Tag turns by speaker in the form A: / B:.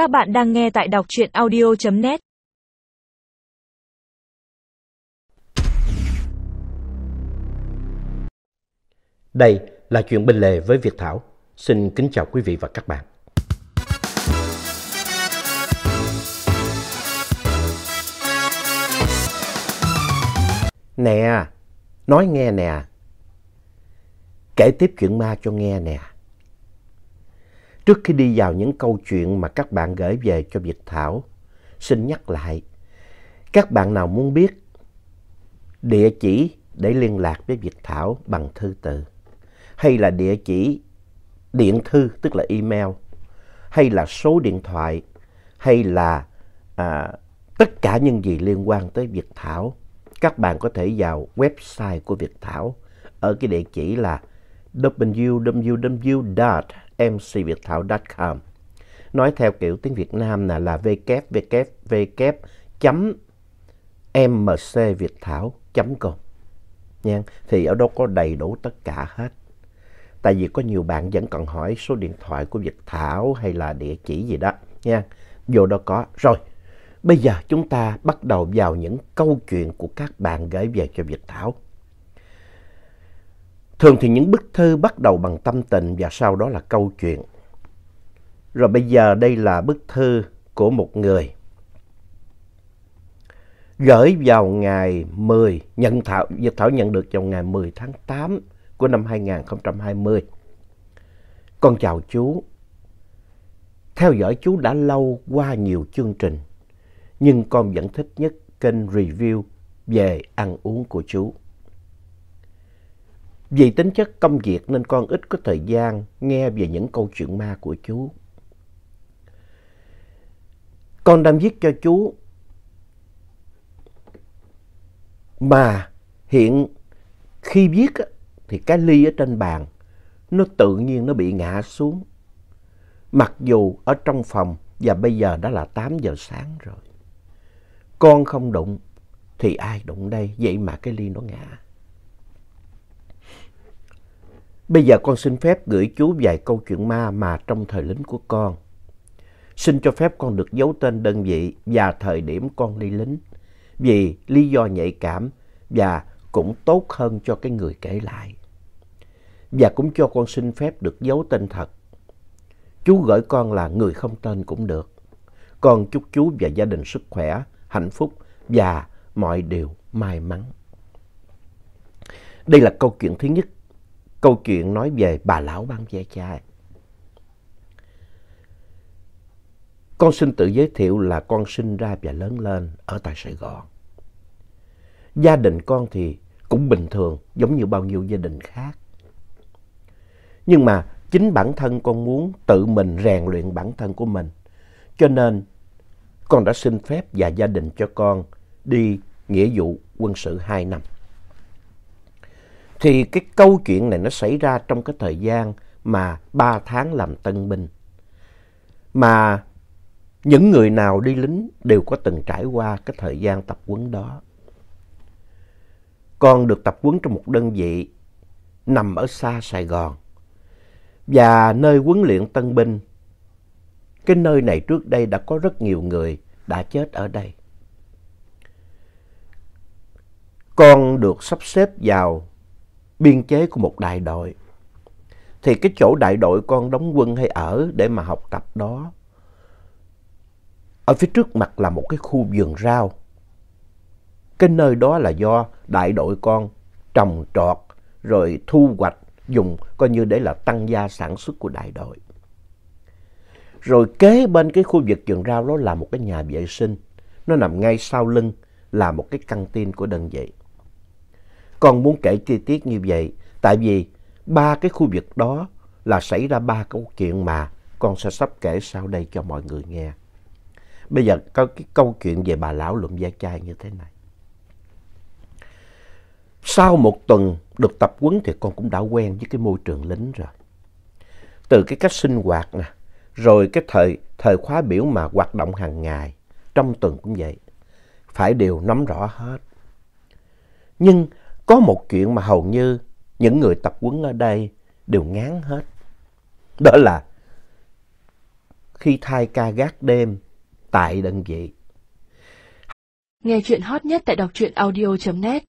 A: Các bạn đang nghe tại đọc truyện audio.net
B: Đây là chuyện bên lề với Việt Thảo. Xin kính chào quý vị và các bạn. Nè, nói nghe nè. Kể tiếp chuyện ma cho nghe nè. Trước khi đi vào những câu chuyện mà các bạn gửi về cho Việt Thảo, xin nhắc lại. Các bạn nào muốn biết địa chỉ để liên lạc với Việt Thảo bằng thư từ, hay là địa chỉ điện thư tức là email, hay là số điện thoại, hay là à, tất cả những gì liên quan tới Việt Thảo, các bạn có thể vào website của Việt Thảo ở cái địa chỉ là www www.mcviệtthảo.com. Nói theo kiểu tiếng Việt Nam là, là www.mcviệtthảo.com nha. Thì ở đó có đầy đủ tất cả hết. Tại vì có nhiều bạn vẫn còn hỏi số điện thoại của Việt Thảo hay là địa chỉ gì đó nha. Vô đó có. Rồi, bây giờ chúng ta bắt đầu vào những câu chuyện của các bạn gửi về cho Việt Thảo. Thường thì những bức thư bắt đầu bằng tâm tình và sau đó là câu chuyện. Rồi bây giờ đây là bức thư của một người. Gửi vào ngày 10, nhận Thảo, nhật Thảo nhận được vào ngày 10 tháng 8 của năm 2020. Con chào chú. Theo dõi chú đã lâu qua nhiều chương trình, nhưng con vẫn thích nhất kênh review về ăn uống của chú. Vì tính chất công việc nên con ít có thời gian nghe về những câu chuyện ma của chú. Con đang viết cho chú mà hiện khi viết thì cái ly ở trên bàn, nó tự nhiên nó bị ngã xuống. Mặc dù ở trong phòng, và bây giờ đã là 8 giờ sáng rồi. Con không đụng, thì ai đụng đây? Vậy mà cái ly nó ngã. Bây giờ con xin phép gửi chú vài câu chuyện ma mà trong thời lính của con. Xin cho phép con được giấu tên đơn vị và thời điểm con đi lính vì lý do nhạy cảm và cũng tốt hơn cho cái người kể lại. Và cũng cho con xin phép được giấu tên thật. Chú gửi con là người không tên cũng được. Con chúc chú và gia đình sức khỏe, hạnh phúc và mọi điều may mắn. Đây là câu chuyện thứ nhất. Câu chuyện nói về bà lão bán ve chai. Con xin tự giới thiệu là con sinh ra và lớn lên ở tại Sài Gòn. Gia đình con thì cũng bình thường, giống như bao nhiêu gia đình khác. Nhưng mà chính bản thân con muốn tự mình rèn luyện bản thân của mình. Cho nên con đã xin phép và gia đình cho con đi nghĩa vụ quân sự 2 năm. Thì cái câu chuyện này nó xảy ra trong cái thời gian mà 3 tháng làm tân binh. Mà những người nào đi lính đều có từng trải qua cái thời gian tập huấn đó. Con được tập huấn trong một đơn vị nằm ở xa Sài Gòn. Và nơi huấn luyện tân binh, cái nơi này trước đây đã có rất nhiều người đã chết ở đây. Con được sắp xếp vào biên chế của một đại đội. Thì cái chỗ đại đội con đóng quân hay ở để mà học tập đó. Ở phía trước mặt là một cái khu vườn rau. Cái nơi đó là do đại đội con trồng trọt, rồi thu hoạch, dùng coi như để là tăng gia sản xuất của đại đội. Rồi kế bên cái khu vực vườn rau đó là một cái nhà vệ sinh. Nó nằm ngay sau lưng là một cái căng tin của đơn vị. Con muốn kể chi tiết như vậy tại vì ba cái khu vực đó là xảy ra ba câu chuyện mà con sẽ sắp kể sau đây cho mọi người nghe. Bây giờ có cái câu chuyện về bà lão lụm da chai như thế này. Sau một tuần được tập huấn thì con cũng đã quen với cái môi trường lính rồi. Từ cái cách sinh hoạt nè, rồi cái thời, thời khóa biểu mà hoạt động hàng ngày, trong tuần cũng vậy, phải đều nắm rõ hết. Nhưng có một chuyện mà hầu như những người tập quấn ở đây đều ngán hết. Đó là khi thay ca gác đêm tại đơn vị.
A: Nghe chuyện hot nhất tại đọc truyện audio.net